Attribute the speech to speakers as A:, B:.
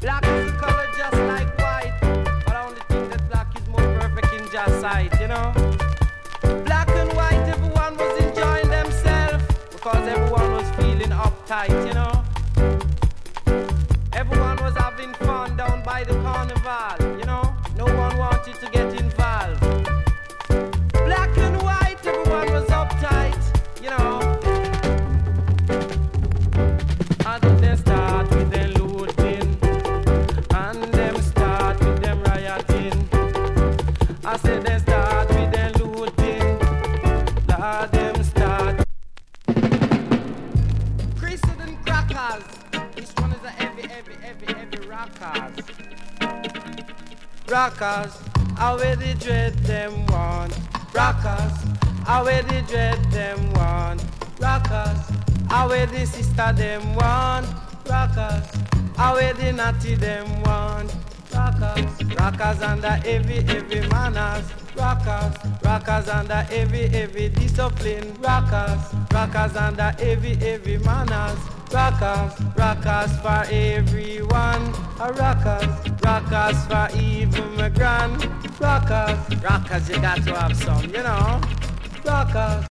A: Black is color just like white. But I only think that black is more perfect in just sight, you know? Black and white, everyone was enjoying themselves because everyone was feeling uptight, you know? Everyone was having fun down by the carnival, you know? No one wanted to get and crackers. This one is a heavy, heavy, heavy, heavy rockers. Rockers, how where the dread them want. Rockers, how where the dread them want. Rockers, how where the sister them want. Rockers, how where the natty them want. Rockers, rockers under heavy, heavy manners. Rockers, rockers under heavy, heavy discipline. Rockers, rockers under heavy, heavy manners. Rockers, rockers for everyone. A rockers, rockers for even my grand. Rockers, rockers, you got to have some, you know. Rockers.